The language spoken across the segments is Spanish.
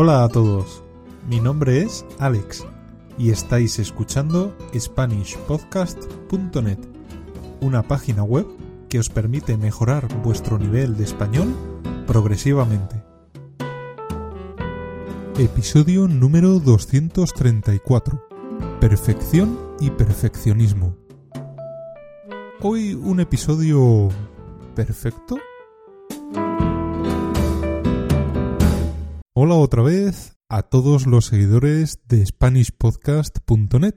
Hola a todos, mi nombre es Alex y estáis escuchando SpanishPodcast.net, una página web que os permite mejorar vuestro nivel de español progresivamente. Episodio número 234. Perfección y perfeccionismo. Hoy un episodio perfecto. Hola otra vez a todos los seguidores de SpanishPodcast.net.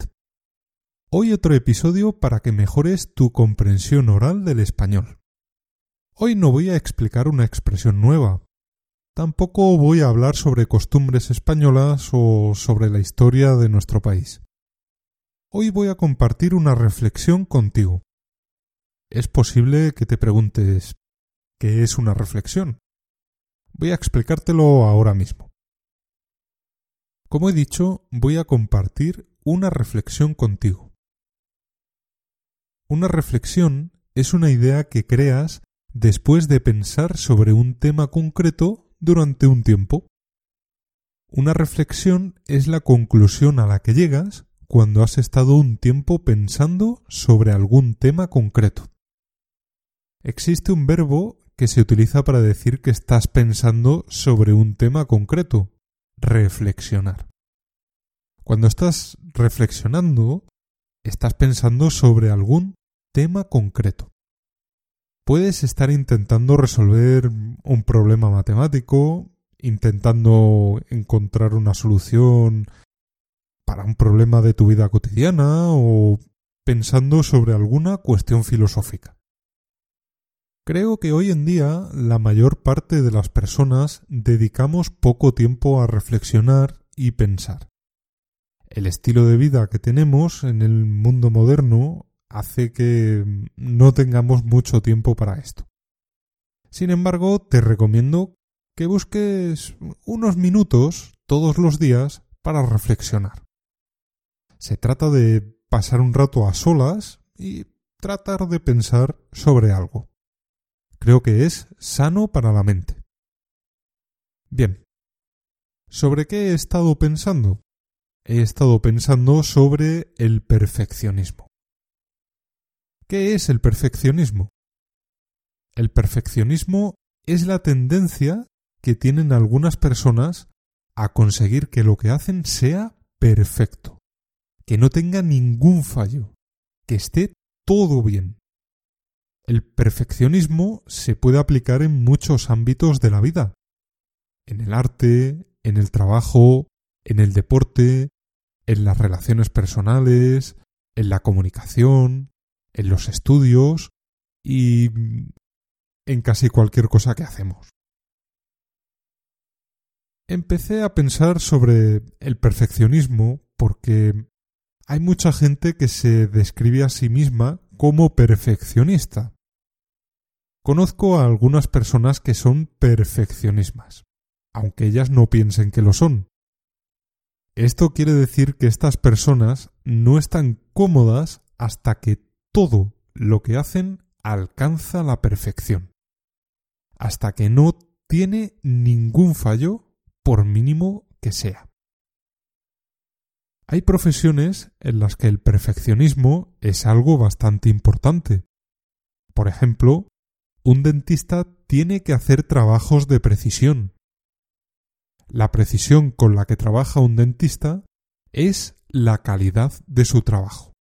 Hoy otro episodio para que mejores tu comprensión oral del español. Hoy no voy a explicar una expresión nueva. Tampoco voy a hablar sobre costumbres españolas o sobre la historia de nuestro país. Hoy voy a compartir una reflexión contigo. Es posible que te preguntes ¿qué es una reflexión? Voy a explicártelo ahora mismo. Como he dicho, voy a compartir una reflexión contigo. Una reflexión es una idea que creas después de pensar sobre un tema concreto durante un tiempo. Una reflexión es la conclusión a la que llegas cuando has estado un tiempo pensando sobre algún tema concreto. Existe un verbo que se utiliza para decir que estás pensando sobre un tema concreto. Reflexionar. Cuando estás reflexionando, estás pensando sobre algún tema concreto. Puedes estar intentando resolver un problema matemático, intentando encontrar una solución para un problema de tu vida cotidiana o pensando sobre alguna cuestión filosófica. Creo que hoy en día la mayor parte de las personas dedicamos poco tiempo a reflexionar y pensar. El estilo de vida que tenemos en el mundo moderno hace que no tengamos mucho tiempo para esto. Sin embargo, te recomiendo que busques unos minutos todos los días para reflexionar. Se trata de pasar un rato a solas y tratar de pensar sobre algo creo que es sano para la mente. Bien. ¿Sobre qué he estado pensando? He estado pensando sobre el perfeccionismo. ¿Qué es el perfeccionismo? El perfeccionismo es la tendencia que tienen algunas personas a conseguir que lo que hacen sea perfecto, que no tenga ningún fallo, que esté todo bien. El perfeccionismo se puede aplicar en muchos ámbitos de la vida. En el arte, en el trabajo, en el deporte, en las relaciones personales, en la comunicación, en los estudios y en casi cualquier cosa que hacemos. Empecé a pensar sobre el perfeccionismo porque hay mucha gente que se describe a sí misma como perfeccionista. Conozco a algunas personas que son perfeccionismas, aunque ellas no piensen que lo son. Esto quiere decir que estas personas no están cómodas hasta que todo lo que hacen alcanza la perfección, hasta que no tiene ningún fallo, por mínimo que sea. Hay profesiones en las que el perfeccionismo es algo bastante importante. Por ejemplo, un dentista tiene que hacer trabajos de precisión. La precisión con la que trabaja un dentista es la calidad de su trabajo.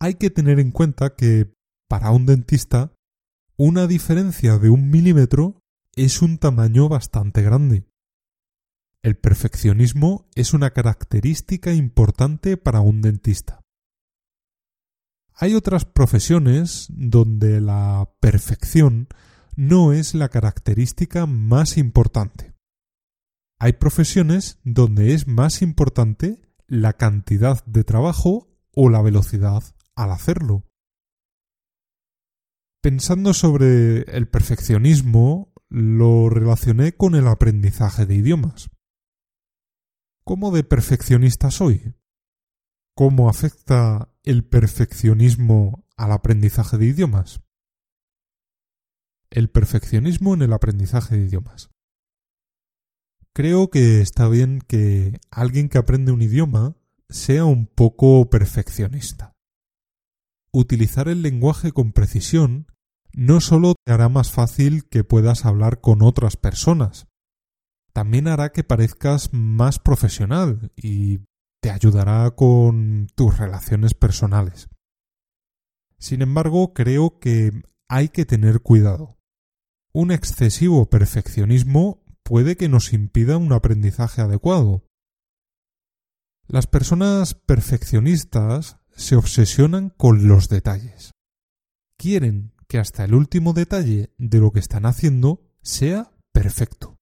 Hay que tener en cuenta que, para un dentista, una diferencia de un milímetro es un tamaño bastante grande. El perfeccionismo es una característica importante para un dentista. Hay otras profesiones donde la perfección no es la característica más importante. Hay profesiones donde es más importante la cantidad de trabajo o la velocidad al hacerlo. Pensando sobre el perfeccionismo, lo relacioné con el aprendizaje de idiomas. ¿Cómo de perfeccionista soy? ¿Cómo afecta el perfeccionismo al aprendizaje de idiomas? El perfeccionismo en el aprendizaje de idiomas. Creo que está bien que alguien que aprende un idioma sea un poco perfeccionista. Utilizar el lenguaje con precisión no solo te hará más fácil que puedas hablar con otras personas, también hará que parezcas más profesional y te ayudará con tus relaciones personales. Sin embargo, creo que hay que tener cuidado. Un excesivo perfeccionismo puede que nos impida un aprendizaje adecuado. Las personas perfeccionistas se obsesionan con los detalles. Quieren que hasta el último detalle de lo que están haciendo sea perfecto.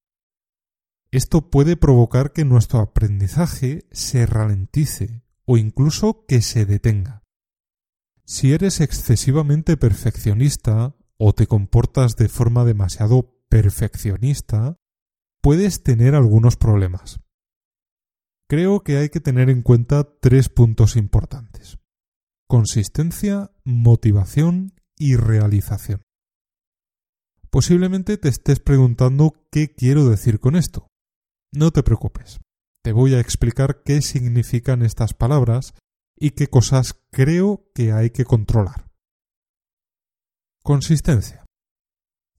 Esto puede provocar que nuestro aprendizaje se ralentice o incluso que se detenga. Si eres excesivamente perfeccionista o te comportas de forma demasiado perfeccionista, puedes tener algunos problemas. Creo que hay que tener en cuenta tres puntos importantes. Consistencia, motivación y realización. Posiblemente te estés preguntando qué quiero decir con esto. No te preocupes. Te voy a explicar qué significan estas palabras y qué cosas creo que hay que controlar. Consistencia.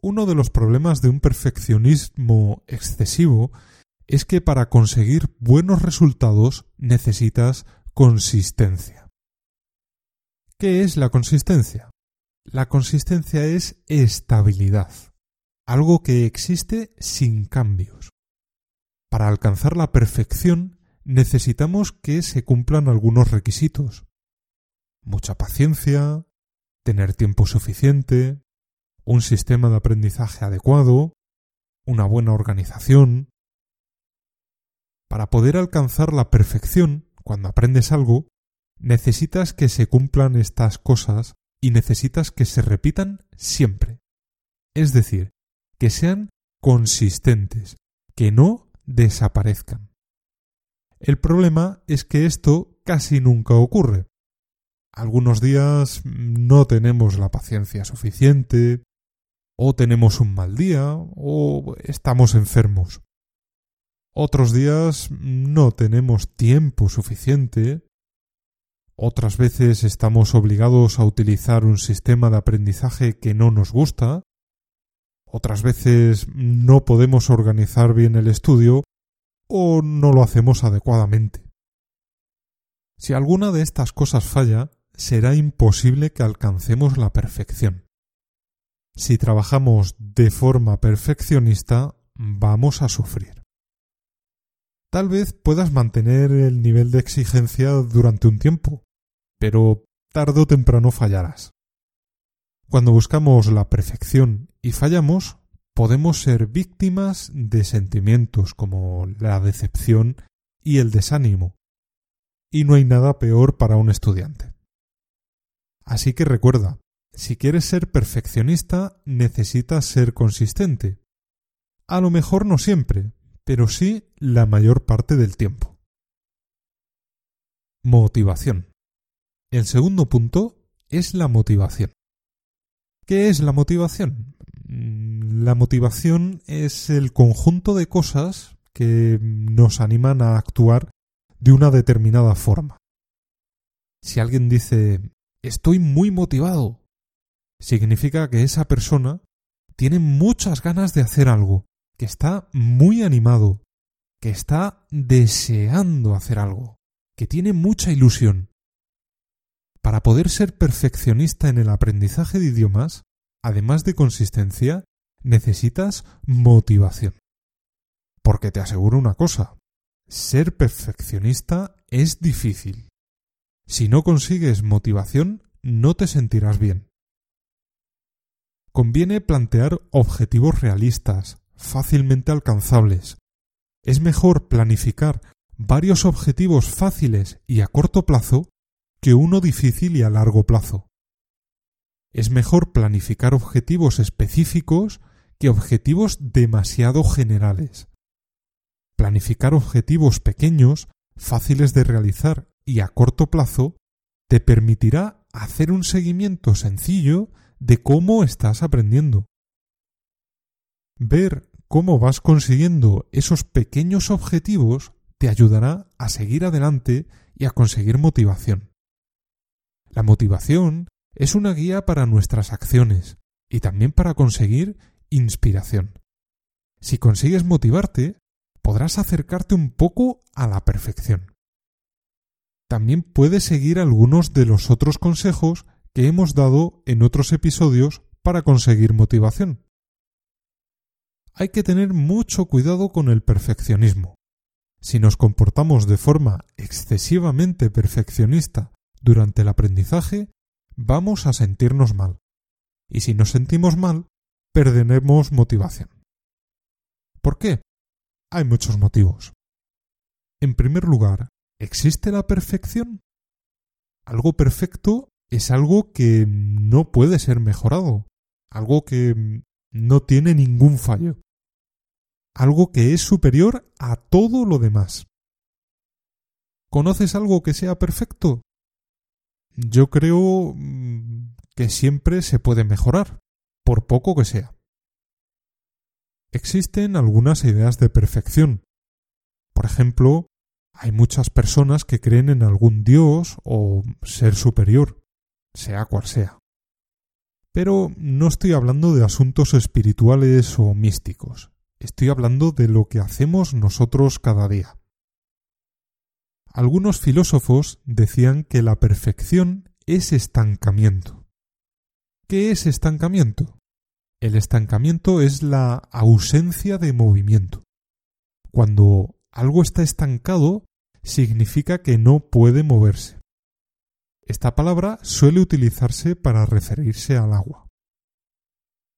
Uno de los problemas de un perfeccionismo excesivo es que para conseguir buenos resultados necesitas consistencia. ¿Qué es la consistencia? La consistencia es estabilidad, algo que existe sin cambios. Para alcanzar la perfección necesitamos que se cumplan algunos requisitos. Mucha paciencia, tener tiempo suficiente, un sistema de aprendizaje adecuado, una buena organización. Para poder alcanzar la perfección, cuando aprendes algo, necesitas que se cumplan estas cosas y necesitas que se repitan siempre. Es decir, que sean consistentes, que no desaparezcan. El problema es que esto casi nunca ocurre. Algunos días no tenemos la paciencia suficiente, o tenemos un mal día, o estamos enfermos. Otros días no tenemos tiempo suficiente, otras veces estamos obligados a utilizar un sistema de aprendizaje que no nos gusta, otras veces no podemos organizar bien el estudio o no lo hacemos adecuadamente. Si alguna de estas cosas falla, será imposible que alcancemos la perfección. Si trabajamos de forma perfeccionista, vamos a sufrir. Tal vez puedas mantener el nivel de exigencia durante un tiempo, pero tarde o temprano fallarás. Cuando buscamos la perfección y fallamos, podemos ser víctimas de sentimientos como la decepción y el desánimo. Y no hay nada peor para un estudiante. Así que recuerda, si quieres ser perfeccionista necesitas ser consistente. A lo mejor no siempre, pero sí la mayor parte del tiempo. Motivación. El segundo punto es la motivación. ¿Qué es la motivación? Mm, la motivación es el conjunto de cosas que nos animan a actuar de una determinada forma. Si alguien dice estoy muy motivado, significa que esa persona tiene muchas ganas de hacer algo, que está muy animado, que está deseando hacer algo, que tiene mucha ilusión. Para poder ser perfeccionista en el aprendizaje de idiomas, además de consistencia, necesitas motivación. Porque te aseguro una cosa, ser perfeccionista es difícil. Si no consigues motivación, no te sentirás bien. Conviene plantear objetivos realistas, fácilmente alcanzables. Es mejor planificar varios objetivos fáciles y a corto plazo que uno difícil y a largo plazo. Es mejor planificar objetivos específicos que objetivos demasiado generales. Planificar objetivos pequeños, fáciles de realizar y a corto plazo te permitirá hacer un seguimiento sencillo de cómo estás aprendiendo. Ver cómo vas consiguiendo esos pequeños objetivos te ayudará a seguir adelante y a conseguir motivación. La motivación es una guía para nuestras acciones y también para conseguir inspiración. Si consigues motivarte, podrás acercarte un poco a la perfección. También puedes seguir algunos de los otros consejos que hemos dado en otros episodios para conseguir motivación. Hay que tener mucho cuidado con el perfeccionismo. Si nos comportamos de forma excesivamente perfeccionista durante el aprendizaje, vamos a sentirnos mal. Y si nos sentimos mal, perderemos motivación. ¿Por qué? Hay muchos motivos. En primer lugar, ¿existe la perfección? Algo perfecto es algo que no puede ser mejorado, algo que no tiene ningún fallo, algo que es superior a todo lo demás. ¿Conoces algo que sea perfecto? Yo creo mm, que siempre se puede mejorar, por poco que sea. Existen algunas ideas de perfección. Por ejemplo, hay muchas personas que creen en algún dios o ser superior, sea cual sea. Pero no estoy hablando de asuntos espirituales o místicos, estoy hablando de lo que hacemos nosotros cada día. Algunos filósofos decían que la perfección es estancamiento. ¿Qué es estancamiento? El estancamiento es la ausencia de movimiento. Cuando algo está estancado, significa que no puede moverse. Esta palabra suele utilizarse para referirse al agua.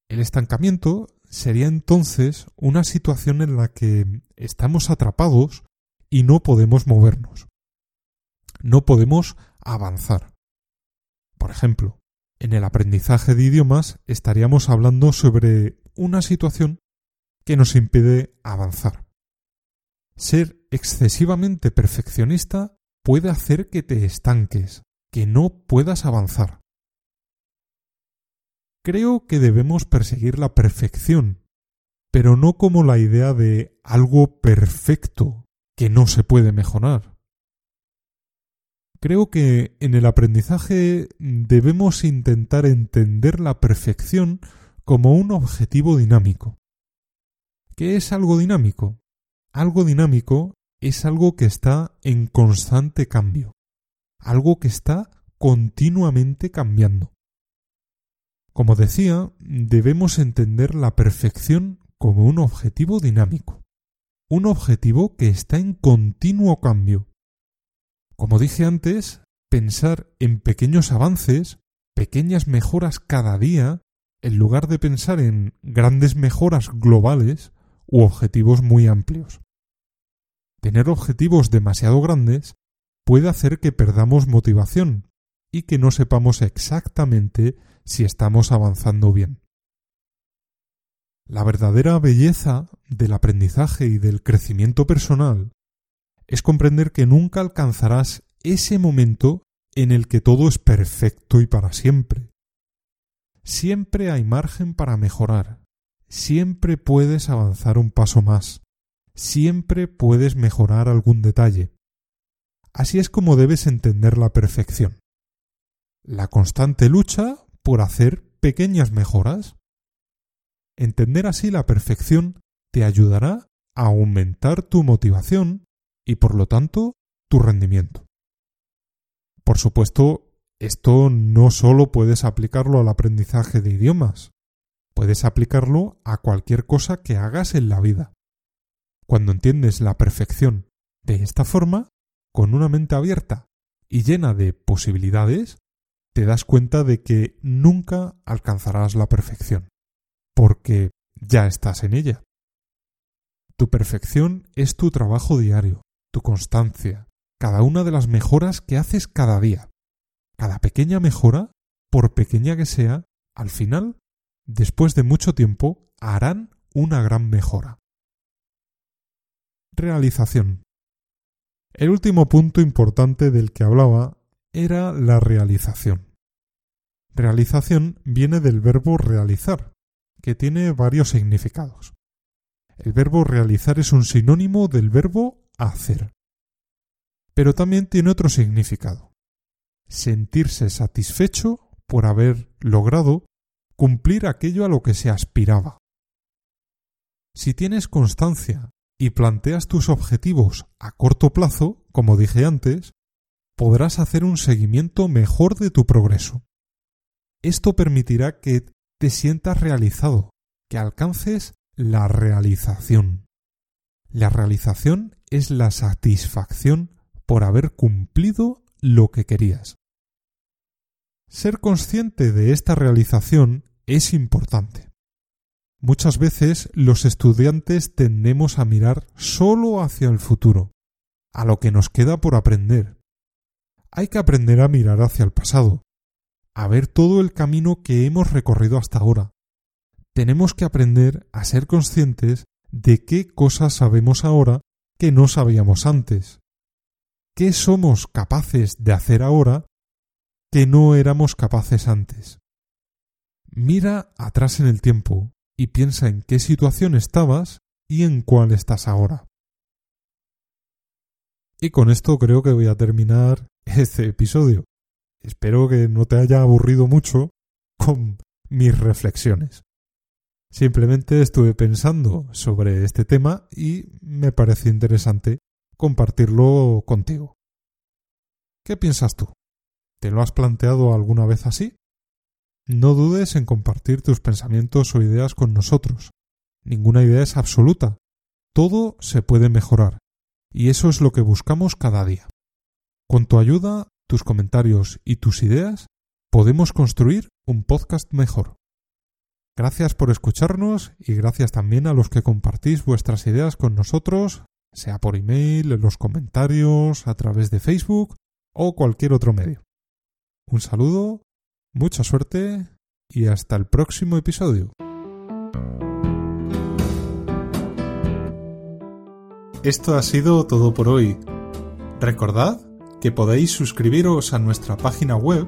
El estancamiento sería entonces una situación en la que estamos atrapados y no podemos movernos. No podemos avanzar. Por ejemplo, en el aprendizaje de idiomas estaríamos hablando sobre una situación que nos impide avanzar. Ser excesivamente perfeccionista puede hacer que te estanques, que no puedas avanzar. Creo que debemos perseguir la perfección, pero no como la idea de algo perfecto que no se puede mejorar. Creo que en el aprendizaje debemos intentar entender la perfección como un objetivo dinámico. ¿Qué es algo dinámico? Algo dinámico es algo que está en constante cambio, algo que está continuamente cambiando. Como decía, debemos entender la perfección como un objetivo dinámico, un objetivo que está en continuo cambio, como dije antes, pensar en pequeños avances, pequeñas mejoras cada día, en lugar de pensar en grandes mejoras globales u objetivos muy amplios. Tener objetivos demasiado grandes puede hacer que perdamos motivación y que no sepamos exactamente si estamos avanzando bien. La verdadera belleza del aprendizaje y del crecimiento personal es comprender que nunca alcanzarás ese momento en el que todo es perfecto y para siempre. Siempre hay margen para mejorar, siempre puedes avanzar un paso más, siempre puedes mejorar algún detalle. Así es como debes entender la perfección. La constante lucha por hacer pequeñas mejoras. Entender así la perfección te ayudará a aumentar tu motivación y por lo tanto tu rendimiento. Por supuesto, esto no solo puedes aplicarlo al aprendizaje de idiomas, puedes aplicarlo a cualquier cosa que hagas en la vida. Cuando entiendes la perfección de esta forma, con una mente abierta y llena de posibilidades, te das cuenta de que nunca alcanzarás la perfección, porque ya estás en ella. Tu perfección es tu trabajo diario, tu constancia, cada una de las mejoras que haces cada día. Cada pequeña mejora, por pequeña que sea, al final, después de mucho tiempo, harán una gran mejora. Realización. El último punto importante del que hablaba era la realización. Realización viene del verbo realizar, que tiene varios significados. El verbo realizar es un sinónimo del verbo hacer. Pero también tiene otro significado. Sentirse satisfecho por haber logrado cumplir aquello a lo que se aspiraba. Si tienes constancia y planteas tus objetivos a corto plazo, como dije antes, podrás hacer un seguimiento mejor de tu progreso. Esto permitirá que te sientas realizado, que alcances la realización. La realización es la satisfacción por haber cumplido lo que querías. Ser consciente de esta realización es importante. Muchas veces los estudiantes tendemos a mirar solo hacia el futuro, a lo que nos queda por aprender. Hay que aprender a mirar hacia el pasado, a ver todo el camino que hemos recorrido hasta ahora. Tenemos que aprender a ser conscientes de qué cosas sabemos ahora que no sabíamos antes. ¿Qué somos capaces de hacer ahora que no éramos capaces antes? Mira atrás en el tiempo y piensa en qué situación estabas y en cuál estás ahora. Y con esto creo que voy a terminar este episodio. Espero que no te haya aburrido mucho con mis reflexiones. Simplemente estuve pensando sobre este tema y me parece interesante compartirlo contigo. ¿Qué piensas tú? ¿Te lo has planteado alguna vez así? No dudes en compartir tus pensamientos o ideas con nosotros. Ninguna idea es absoluta. Todo se puede mejorar. Y eso es lo que buscamos cada día. Con tu ayuda, tus comentarios y tus ideas, podemos construir un podcast mejor. Gracias por escucharnos y gracias también a los que compartís vuestras ideas con nosotros, sea por email, en los comentarios, a través de Facebook o cualquier otro medio. Un saludo Mucha suerte y hasta el próximo episodio. Esto ha sido todo por hoy. Recordad que podéis suscribiros a nuestra página web